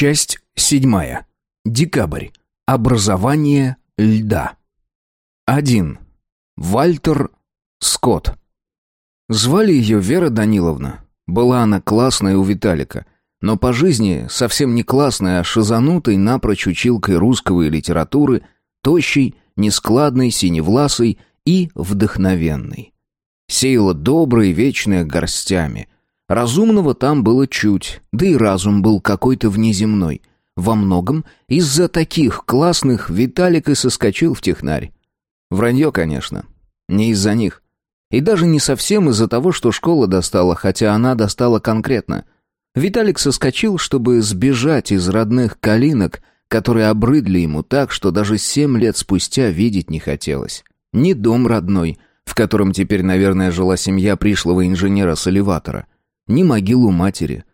Часть седьмая. Декабрь. Образование льда. 1. Вальтер Скотт. Звали ее Вера Даниловна. Была она классная у Виталика, но по жизни совсем не классная, а шизанутой напрочь училкой русского и литературы, тощей, нескладной, синевласой и вдохновенной. Сеяла добрые, вечные горстями. Разумного там было чуть, да и разум был какой-то внеземной. Во многом из-за таких классных Виталик и соскочил в технарь. Вранье, конечно. Не из-за них. И даже не совсем из-за того, что школа достала, хотя она достала конкретно. Виталик соскочил, чтобы сбежать из родных калинок, которые обрыдли ему так, что даже семь лет спустя видеть не хотелось. Ни дом родной, в котором теперь, наверное, жила семья пришлого инженера с элеватора, ни могилу матери.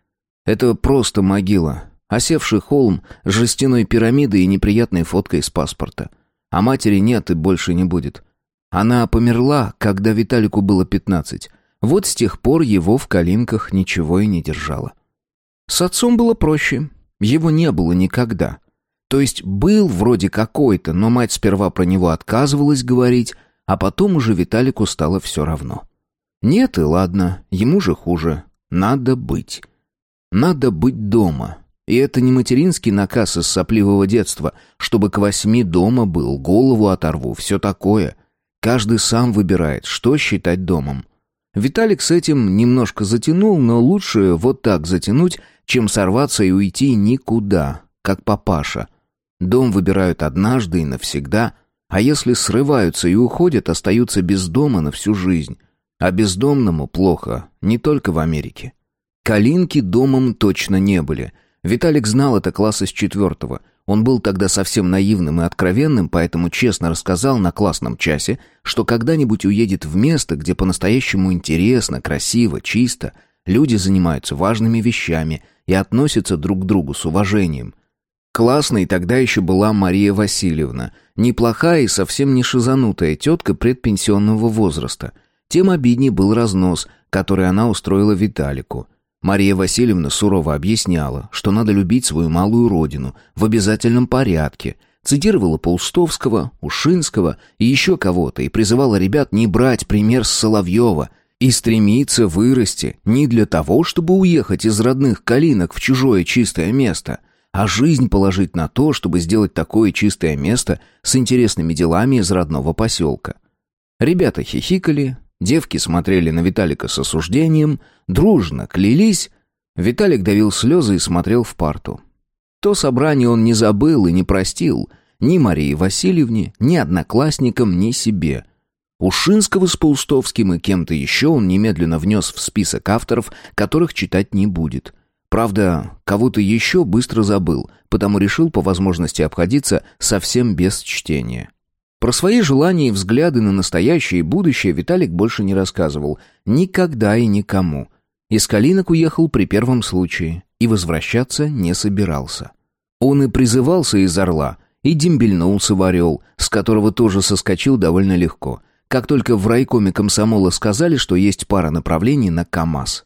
Это просто могила, осевший холм с жестяной пирамидой и неприятной фоткой с паспорта. А матери нет и больше не будет. Она померла, когда Виталику было пятнадцать. Вот с тех пор его в калинках ничего и не держало. С отцом было проще. Его не было никогда. То есть был вроде какой-то, но мать сперва про него отказывалась говорить, а потом уже Виталику стало все равно. Нет и ладно, ему же хуже. Надо быть. Надо быть дома. И это не материнский наказ из сопливого детства, чтобы к восьми дома был, голову оторву, все такое. Каждый сам выбирает, что считать домом. Виталик с этим немножко затянул, но лучше вот так затянуть, чем сорваться и уйти никуда, как папаша. Дом выбирают однажды и навсегда, а если срываются и уходят, остаются без дома на всю жизнь. А бездомному плохо, не только в Америке. Калинки домом точно не были. Виталик знал это класса с четвертого. Он был тогда совсем наивным и откровенным, поэтому честно рассказал на классном часе, что когда-нибудь уедет в место, где по-настоящему интересно, красиво, чисто, люди занимаются важными вещами и относятся друг к другу с уважением. Классной тогда еще была Мария Васильевна, неплохая и совсем не шизанутая тетка предпенсионного возраста – тем обиднее был разнос, который она устроила Виталику. Мария Васильевна сурово объясняла, что надо любить свою малую родину в обязательном порядке, цитировала Паустовского, Ушинского и еще кого-то и призывала ребят не брать пример с Соловьева и стремиться вырасти не для того, чтобы уехать из родных калинок в чужое чистое место, а жизнь положить на то, чтобы сделать такое чистое место с интересными делами из родного поселка. Ребята хихикали, Девки смотрели на Виталика с осуждением, дружно клялись. Виталик давил слезы и смотрел в парту. То собрание он не забыл и не простил ни Марии Васильевне, ни одноклассникам, ни себе. Ушинского с Паустовским и кем-то еще он немедленно внес в список авторов, которых читать не будет. Правда, кого-то еще быстро забыл, потому решил по возможности обходиться совсем без чтения. Про свои желания и взгляды на настоящее и будущее Виталик больше не рассказывал. Никогда и никому. Из Калинок уехал при первом случае и возвращаться не собирался. Он и призывался из Орла, и дембельнулся в Орел, с которого тоже соскочил довольно легко. Как только в райкоме комсомола сказали, что есть пара направлений на КАМАЗ.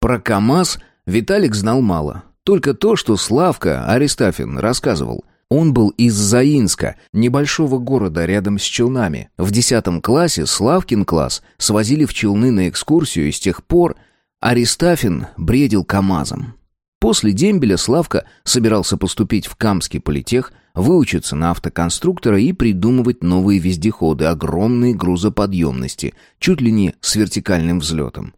Про КАМАЗ Виталик знал мало. Только то, что Славка Аристафин рассказывал – он был из Заинска, небольшого города рядом с Челнами. В десятом классе Славкин класс свозили в Челны на экскурсию, и с тех пор Аристафин бредил КАМАЗом. После дембеля Славка собирался поступить в Камский политех, выучиться на автоконструктора и придумывать новые вездеходы огромной грузоподъемности, чуть ли не с вертикальным взлетом.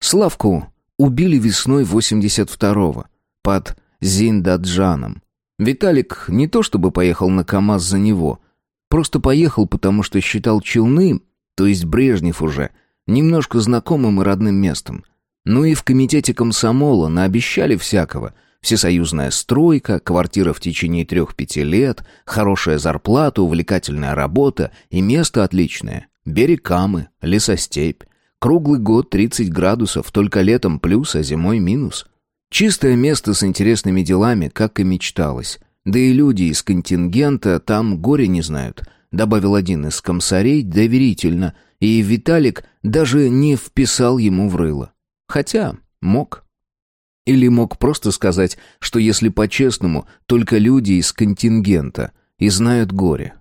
Славку убили весной 82-го под Зиндаджаном. Виталик не то чтобы поехал на КАМАЗ за него, просто поехал, потому что считал Челны, то есть Брежнев уже, немножко знакомым и родным местом. Ну и в комитете комсомола наобещали всякого. Всесоюзная стройка, квартира в течение трех-пяти лет, хорошая зарплата, увлекательная работа и место отличное. Берег Камы, лесостепь. Круглый год 30 градусов, только летом плюс, а зимой минус. Чистое место с интересными делами, как и мечталось. Да и люди из контингента там горе не знают, добавил один из комсарей доверительно, и Виталик даже не вписал ему в рыло. Хотя мог. Или мог просто сказать, что если по-честному, только люди из контингента и знают горе.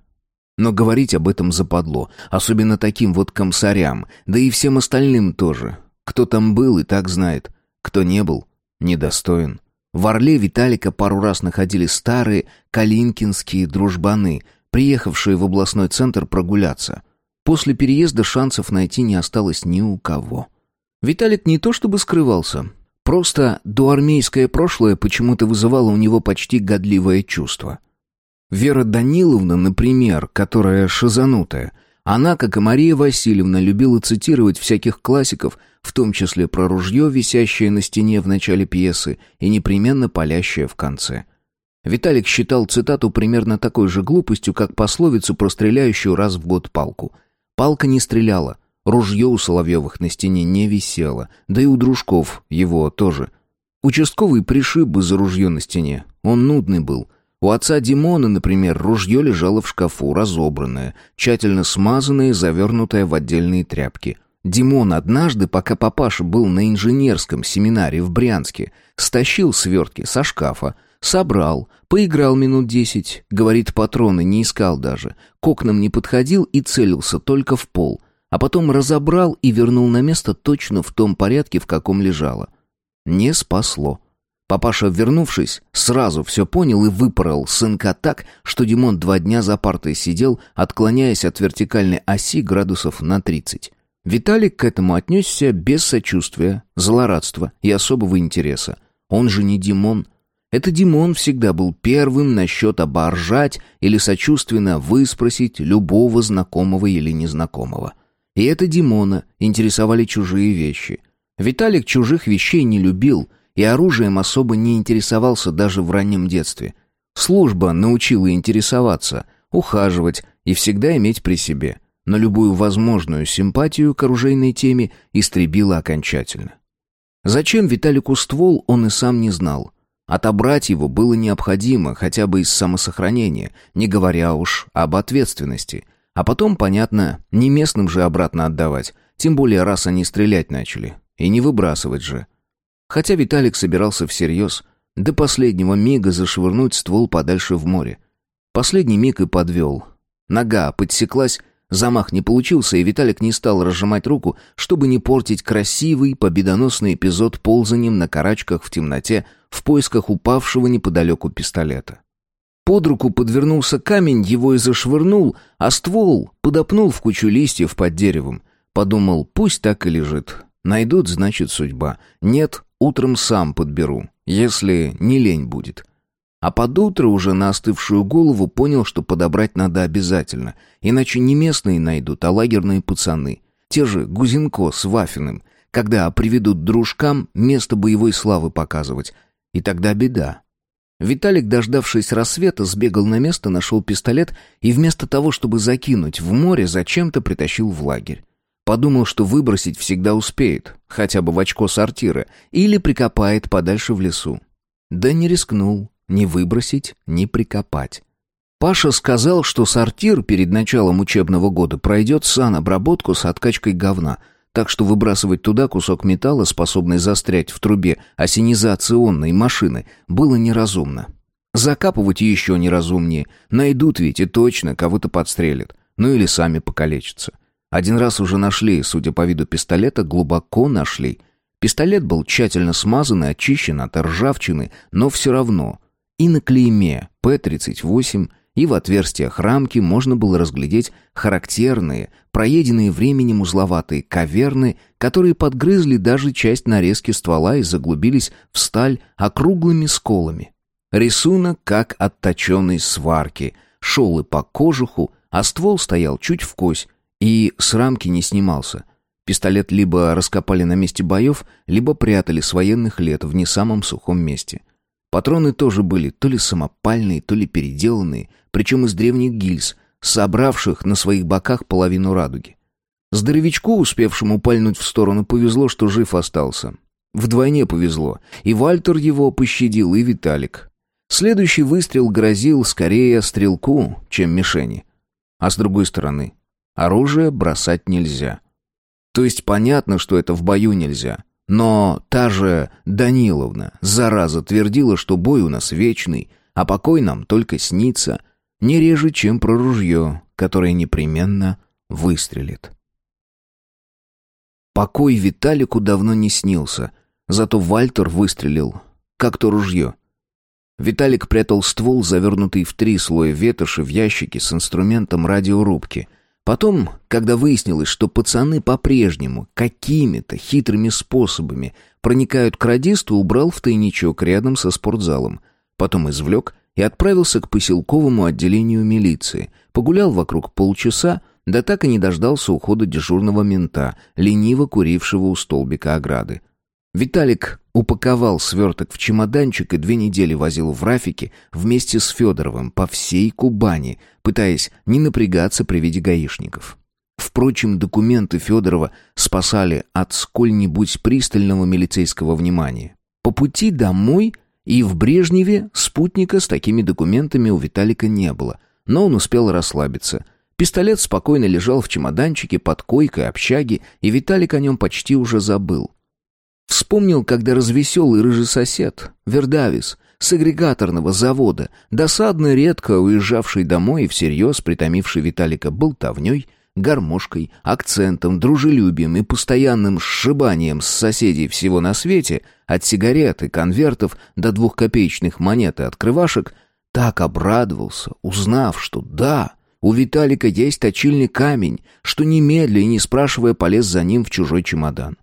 Но говорить об этом западло, особенно таким вот комсарям, да и всем остальным тоже. Кто там был и так знает, кто не был, недостоин. В Орле Виталика пару раз находили старые калинкинские дружбаны, приехавшие в областной центр прогуляться. После переезда шансов найти не осталось ни у кого. Виталик не то чтобы скрывался, просто доармейское прошлое почему-то вызывало у него почти годливое чувство. Вера Даниловна, например, которая шизанутая, она, как и Мария Васильевна, любила цитировать всяких классиков, в том числе про ружье, висящее на стене в начале пьесы и непременно палящее в конце. Виталик считал цитату примерно такой же глупостью, как пословицу про стреляющую раз в год палку. Палка не стреляла, ружье у Соловьевых на стене не висело, да и у дружков его тоже. Участковый пришиб бы за ружье на стене, он нудный был — у отца Димона, например, ружье лежало в шкафу, разобранное, тщательно смазанное и завернутое в отдельные тряпки. Димон однажды, пока папаша был на инженерском семинаре в Брянске, стащил свертки со шкафа, собрал, поиграл минут десять, говорит, патроны не искал даже, к окнам не подходил и целился только в пол, а потом разобрал и вернул на место точно в том порядке, в каком лежало. Не спасло. Папаша, вернувшись, сразу все понял и выпорол сынка так, что Димон два дня за партой сидел, отклоняясь от вертикальной оси градусов на тридцать. Виталик к этому отнесся без сочувствия, злорадства и особого интереса. Он же не Димон. Это Димон всегда был первым насчет оборжать или сочувственно выспросить любого знакомого или незнакомого. И это Димона интересовали чужие вещи. Виталик чужих вещей не любил — и оружием особо не интересовался даже в раннем детстве. Служба научила интересоваться, ухаживать и всегда иметь при себе, но любую возможную симпатию к оружейной теме истребила окончательно. Зачем Виталику ствол, он и сам не знал. Отобрать его было необходимо, хотя бы из самосохранения, не говоря уж об ответственности. А потом, понятно, не местным же обратно отдавать, тем более раз они стрелять начали. И не выбрасывать же. Хотя Виталик собирался всерьез, до последнего мига зашвырнуть ствол подальше в море. Последний миг и подвел. Нога подсеклась, замах не получился, и Виталик не стал разжимать руку, чтобы не портить красивый, победоносный эпизод ползанием на карачках в темноте в поисках упавшего неподалеку пистолета. Под руку подвернулся камень, его и зашвырнул, а ствол подопнул в кучу листьев под деревом. Подумал, пусть так и лежит. Найдут, значит, судьба. Нет, Утром сам подберу, если не лень будет. А под утро уже на остывшую голову понял, что подобрать надо обязательно, иначе не местные найдут, а лагерные пацаны. Те же Гузенко с Вафиным, когда приведут дружкам место боевой славы показывать. И тогда беда. Виталик, дождавшись рассвета, сбегал на место, нашел пистолет и вместо того, чтобы закинуть в море, зачем-то притащил в лагерь. Подумал, что выбросить всегда успеет, хотя бы в очко сортира, или прикопает подальше в лесу. Да не рискнул ни выбросить, ни прикопать. Паша сказал, что сортир перед началом учебного года пройдет санобработку с откачкой говна, так что выбрасывать туда кусок металла, способный застрять в трубе осенизационной машины, было неразумно. Закапывать еще неразумнее. Найдут ведь и точно кого-то подстрелят. Ну или сами покалечатся. Один раз уже нашли, судя по виду пистолета, глубоко нашли. Пистолет был тщательно смазан и очищен от ржавчины, но все равно. И на клейме П-38, и в отверстиях рамки можно было разглядеть характерные, проеденные временем узловатые каверны, которые подгрызли даже часть нарезки ствола и заглубились в сталь округлыми сколами. Рисунок как от точенной сварки, шел и по кожуху, а ствол стоял чуть в вкось, и с рамки не снимался. Пистолет либо раскопали на месте боев, либо прятали с военных лет в не самом сухом месте. Патроны тоже были то ли самопальные, то ли переделанные, причем из древних гильз, собравших на своих боках половину радуги. Здоровячку, успевшему пальнуть в сторону, повезло, что жив остался. Вдвойне повезло. И Вальтер его пощадил, и Виталик. Следующий выстрел грозил скорее стрелку, чем мишени. А с другой стороны, Оружие бросать нельзя. То есть понятно, что это в бою нельзя. Но та же Даниловна, зараза, твердила, что бой у нас вечный, а покой нам только снится, не реже, чем про ружье, которое непременно выстрелит. Покой Виталику давно не снился, зато Вальтер выстрелил, как то ружье. Виталик прятал ствол, завернутый в три слоя ветоши в ящике с инструментом радиорубки. Потом, когда выяснилось, что пацаны по-прежнему какими-то хитрыми способами проникают к радисту, убрал в тайничок рядом со спортзалом. Потом извлек и отправился к поселковому отделению милиции. Погулял вокруг полчаса, да так и не дождался ухода дежурного мента, лениво курившего у столбика ограды. Виталик упаковал сверток в чемоданчик и две недели возил в Рафике вместе с Федоровым по всей Кубани, пытаясь не напрягаться при виде гаишников. Впрочем, документы Федорова спасали от сколь-нибудь пристального милицейского внимания. По пути домой и в Брежневе спутника с такими документами у Виталика не было, но он успел расслабиться – Пистолет спокойно лежал в чемоданчике под койкой общаги, и Виталик о нем почти уже забыл. Вспомнил, когда развеселый рыжий сосед, Вердавис, с агрегаторного завода, досадно редко уезжавший домой и всерьез притомивший Виталика болтовней, гармошкой, акцентом, дружелюбием и постоянным сшибанием с соседей всего на свете, от сигарет и конвертов до двухкопеечных монет и открывашек, так обрадовался, узнав, что да, у Виталика есть точильный камень, что немедля и не спрашивая полез за ним в чужой чемодан.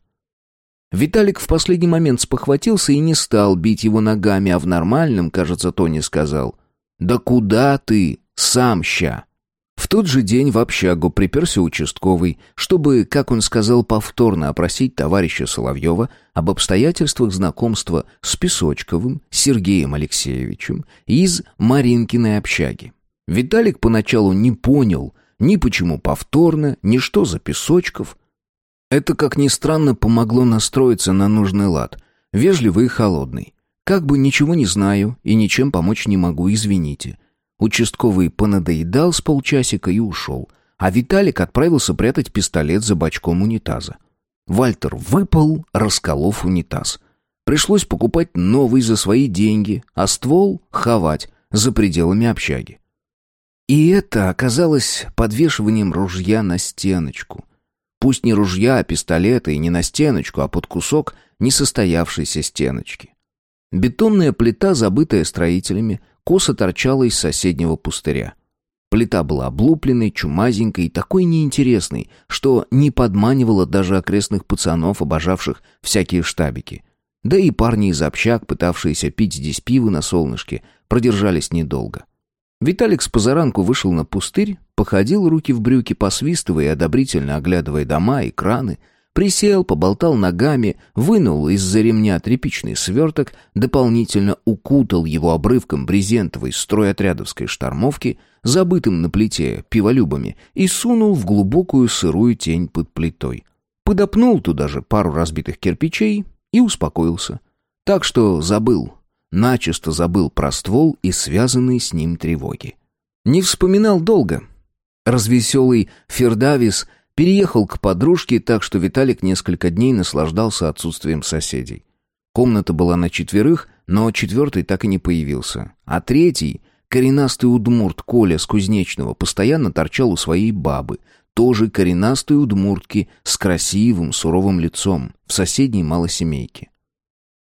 Виталик в последний момент спохватился и не стал бить его ногами, а в нормальном, кажется, Тони сказал «Да куда ты? Сам ща!» В тот же день в общагу приперся участковый, чтобы, как он сказал, повторно опросить товарища Соловьева об обстоятельствах знакомства с Песочковым Сергеем Алексеевичем из Маринкиной общаги. Виталик поначалу не понял ни почему повторно, ни что за Песочков – это, как ни странно, помогло настроиться на нужный лад. Вежливый и холодный. Как бы ничего не знаю и ничем помочь не могу, извините. Участковый понадоедал с полчасика и ушел. А Виталик отправился прятать пистолет за бачком унитаза. Вальтер выпал, расколов унитаз. Пришлось покупать новый за свои деньги, а ствол ховать за пределами общаги. И это оказалось подвешиванием ружья на стеночку — Пусть не ружья, а пистолета, и не на стеночку, а под кусок несостоявшейся стеночки. Бетонная плита, забытая строителями, косо торчала из соседнего пустыря. Плита была облупленной, чумазенькой и такой неинтересной, что не подманивала даже окрестных пацанов, обожавших всякие штабики. Да и парни из общак, пытавшиеся пить здесь пиво на солнышке, продержались недолго. Виталик с позаранку вышел на пустырь, походил руки в брюки, посвистывая и одобрительно оглядывая дома и краны, присел, поболтал ногами, вынул из-за ремня тряпичный сверток, дополнительно укутал его обрывком брезентовой стройотрядовской штормовки, забытым на плите пиволюбами, и сунул в глубокую сырую тень под плитой. Подопнул туда же пару разбитых кирпичей и успокоился. Так что забыл, начисто забыл про ствол и связанные с ним тревоги. Не вспоминал долго. Развеселый Фердавис переехал к подружке, так что Виталик несколько дней наслаждался отсутствием соседей. Комната была на четверых, но четвертый так и не появился. А третий, коренастый удмурт Коля с Кузнечного, постоянно торчал у своей бабы, тоже коренастой удмуртки с красивым суровым лицом в соседней малосемейке.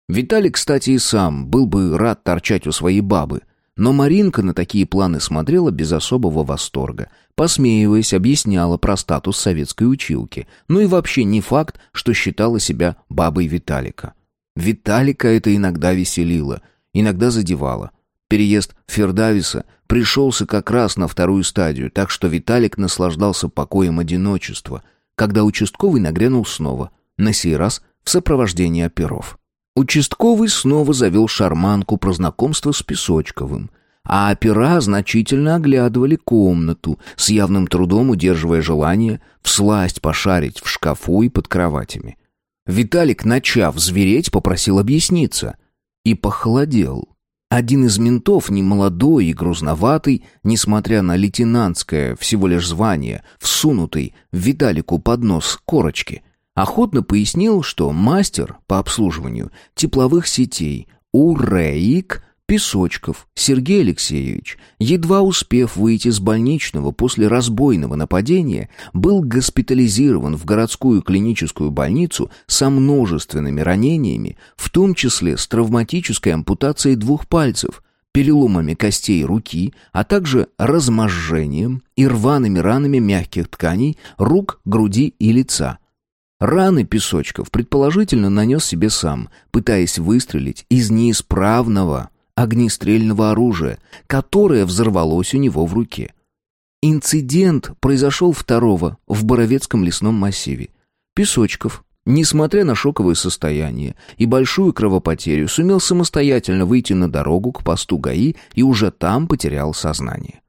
Виталий, кстати, и сам был бы рад торчать у своей бабы, но Маринка на такие планы смотрела без особого восторга. Посмеиваясь, объясняла про статус советской училки. Ну и вообще не факт, что считала себя бабой Виталика. Виталика это иногда веселило, иногда задевало. Переезд Фердависа пришелся как раз на вторую стадию, так что Виталик наслаждался покоем одиночества, когда участковый нагрянул снова, на сей раз в сопровождении оперов. Участковый снова завел шарманку про знакомство с Песочковым, а опера значительно оглядывали комнату, с явным трудом удерживая желание всласть пошарить в шкафу и под кроватями. Виталик, начав звереть, попросил объясниться. И похолодел. Один из ментов, немолодой и грузноватый, несмотря на лейтенантское всего лишь звание, всунутый Виталику под нос корочки — Охотно пояснил, что мастер по обслуживанию тепловых сетей УРЭИК Песочков Сергей Алексеевич, едва успев выйти с больничного после разбойного нападения, был госпитализирован в городскую клиническую больницу со множественными ранениями, в том числе с травматической ампутацией двух пальцев, переломами костей руки, а также разможжением и рваными ранами мягких тканей рук, груди и лица. Раны Песочков предположительно нанес себе сам, пытаясь выстрелить из неисправного огнестрельного оружия, которое взорвалось у него в руке. Инцидент произошел второго в Боровецком лесном массиве. Песочков, несмотря на шоковое состояние и большую кровопотерю, сумел самостоятельно выйти на дорогу к посту ГАИ и уже там потерял сознание.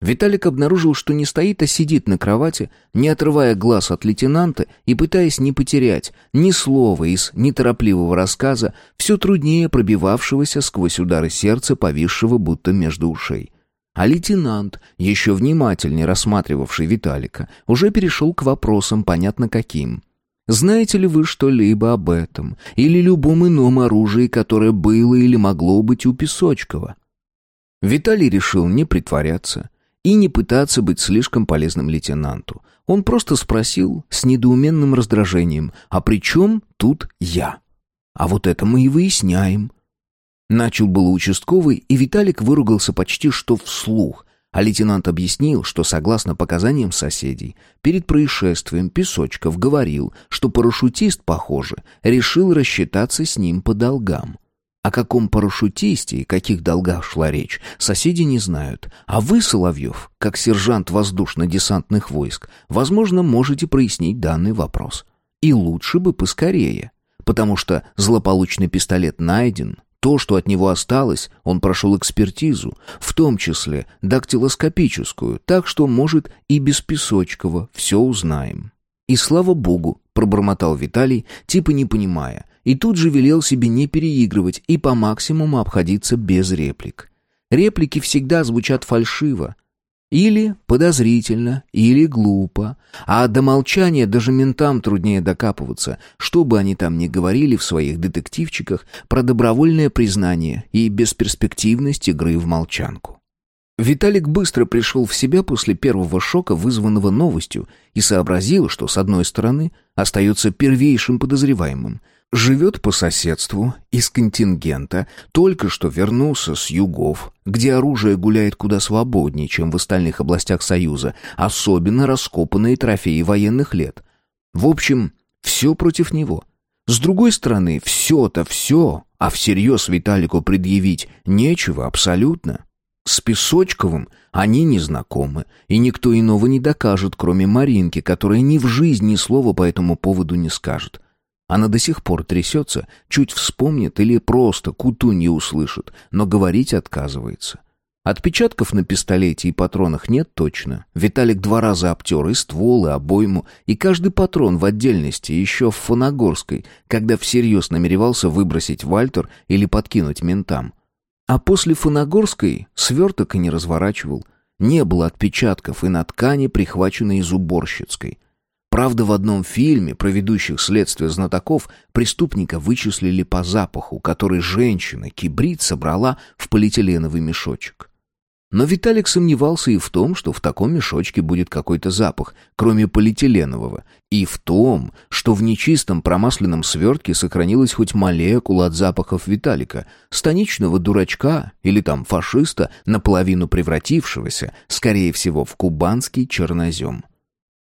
Виталик обнаружил, что не стоит, а сидит на кровати, не отрывая глаз от лейтенанта и пытаясь не потерять ни слова из неторопливого рассказа, все труднее пробивавшегося сквозь удары сердца, повисшего будто между ушей. А лейтенант, еще внимательнее рассматривавший Виталика, уже перешел к вопросам, понятно каким. «Знаете ли вы что-либо об этом? Или любом ином оружии, которое было или могло быть у Песочкова?» Виталий решил не притворяться и не пытаться быть слишком полезным лейтенанту. Он просто спросил с недоуменным раздражением, «А при чем тут я?» «А вот это мы и выясняем». Начал было участковый, и Виталик выругался почти что вслух, а лейтенант объяснил, что, согласно показаниям соседей, перед происшествием Песочков говорил, что парашютист, похоже, решил рассчитаться с ним по долгам. О каком парашютисте и каких долгах шла речь, соседи не знают. А вы, Соловьев, как сержант воздушно-десантных войск, возможно, можете прояснить данный вопрос. И лучше бы поскорее. Потому что злополучный пистолет найден, то, что от него осталось, он прошел экспертизу, в том числе дактилоскопическую, так что, может, и без Песочкова все узнаем. И слава богу, пробормотал Виталий, типа не понимая, и тут же велел себе не переигрывать и по максимуму обходиться без реплик. Реплики всегда звучат фальшиво. Или подозрительно, или глупо. А до молчания даже ментам труднее докапываться, что бы они там ни говорили в своих детективчиках про добровольное признание и бесперспективность игры в молчанку. Виталик быстро пришел в себя после первого шока, вызванного новостью, и сообразил, что, с одной стороны, остается первейшим подозреваемым. Живет по соседству, из контингента, только что вернулся с югов, где оружие гуляет куда свободнее, чем в остальных областях Союза, особенно раскопанные трофеи военных лет. В общем, все против него. С другой стороны, все-то все, а всерьез Виталику предъявить нечего абсолютно. С Песочковым они не знакомы, и никто иного не докажет, кроме Маринки, которая ни в жизни ни слова по этому поводу не скажет. Она до сих пор трясется, чуть вспомнит или просто куту не услышит, но говорить отказывается. Отпечатков на пистолете и патронах нет точно. Виталик два раза обтер и ствол, и обойму, и каждый патрон в отдельности, еще в Фоногорской, когда всерьез намеревался выбросить Вальтер или подкинуть ментам. А после Фоногорской сверток и не разворачивал. Не было отпечатков и на ткани, прихваченной из уборщицкой. Правда, в одном фильме про ведущих следствие знатоков преступника вычислили по запаху, который женщина, кибрид, собрала в полиэтиленовый мешочек. Но Виталик сомневался и в том, что в таком мешочке будет какой-то запах, кроме полиэтиленового, и в том, что в нечистом промасленном свертке сохранилась хоть молекула от запахов Виталика, станичного дурачка или там фашиста, наполовину превратившегося, скорее всего, в кубанский чернозем.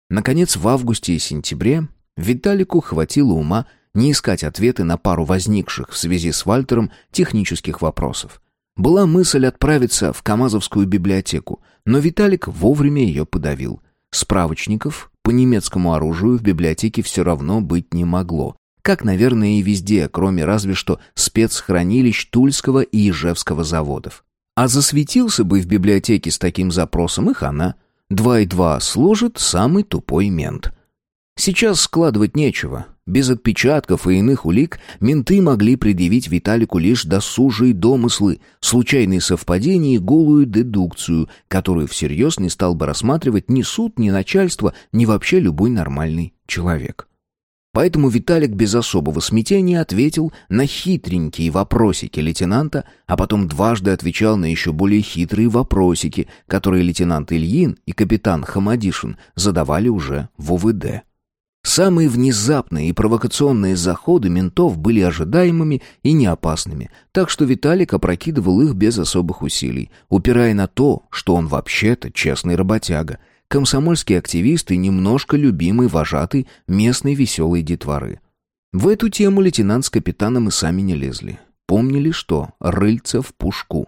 Наконец, в августе и сентябре Виталику хватило ума не искать ответы на пару возникших в связи с Вальтером технических вопросов. Была мысль отправиться в Камазовскую библиотеку, но Виталик вовремя ее подавил. Справочников по немецкому оружию в библиотеке все равно быть не могло. Как, наверное, и везде, кроме разве что спецхранилищ Тульского и Ижевского заводов. А засветился бы в библиотеке с таким запросом их она. Два и два сложит самый тупой мент. Сейчас складывать нечего. Без отпечатков и иных улик менты могли предъявить Виталику лишь досужие домыслы, случайные совпадения и голую дедукцию, которую всерьез не стал бы рассматривать ни суд, ни начальство, ни вообще любой нормальный человек. Поэтому Виталик без особого смятения ответил на хитренькие вопросики лейтенанта, а потом дважды отвечал на еще более хитрые вопросики, которые лейтенант Ильин и капитан Хамадишин задавали уже в УВД. Самые внезапные и провокационные заходы ментов были ожидаемыми и неопасными, так что Виталик опрокидывал их без особых усилий, упирая на то, что он вообще-то честный работяга — комсомольский активист и немножко любимый вожатый местной веселой детворы. В эту тему лейтенант с капитаном и сами не лезли. Помнили что? Рыльца в пушку.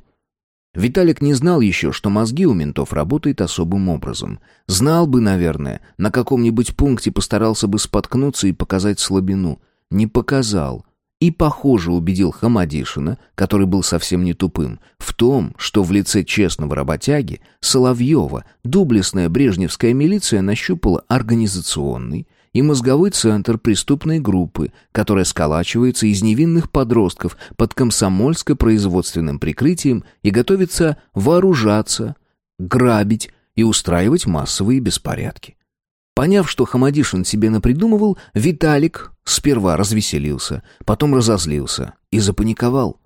Виталик не знал еще, что мозги у ментов работают особым образом. Знал бы, наверное, на каком-нибудь пункте постарался бы споткнуться и показать слабину. Не показал и, похоже, убедил Хамадишина, который был совсем не тупым, в том, что в лице честного работяги Соловьева дублесная брежневская милиция нащупала организационный и мозговой центр преступной группы, которая сколачивается из невинных подростков под комсомольско-производственным прикрытием и готовится вооружаться, грабить и устраивать массовые беспорядки. Поняв, что Хамадишин себе напридумывал, Виталик сперва развеселился, потом разозлился и запаниковал.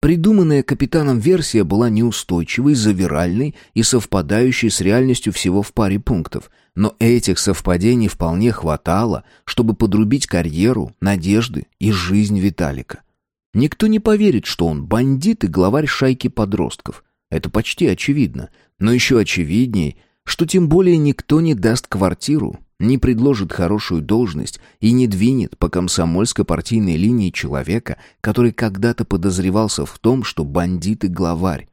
Придуманная капитаном версия была неустойчивой, завиральной и совпадающей с реальностью всего в паре пунктов, но этих совпадений вполне хватало, чтобы подрубить карьеру, надежды и жизнь Виталика. Никто не поверит, что он бандит и главарь шайки подростков. Это почти очевидно, но еще очевиднее, что тем более никто не даст квартиру, не предложит хорошую должность и не двинет по комсомольско-партийной линии человека, который когда-то подозревался в том, что бандит и главарь.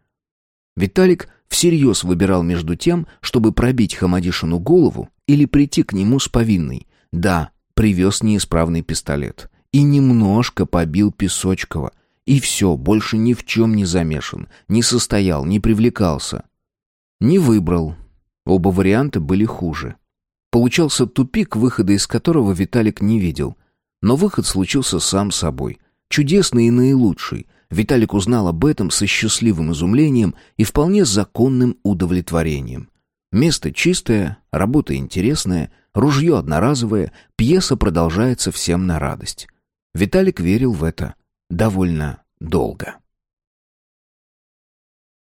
Виталик всерьез выбирал между тем, чтобы пробить Хамадишину голову или прийти к нему с повинной. Да, привез неисправный пистолет. И немножко побил Песочкова. И все, больше ни в чем не замешан, не состоял, не привлекался. Не выбрал, Оба варианта были хуже. Получался тупик, выхода из которого Виталик не видел. Но выход случился сам собой. Чудесный и наилучший. Виталик узнал об этом со счастливым изумлением и вполне законным удовлетворением. Место чистое, работа интересная, ружье одноразовое, пьеса продолжается всем на радость. Виталик верил в это довольно долго.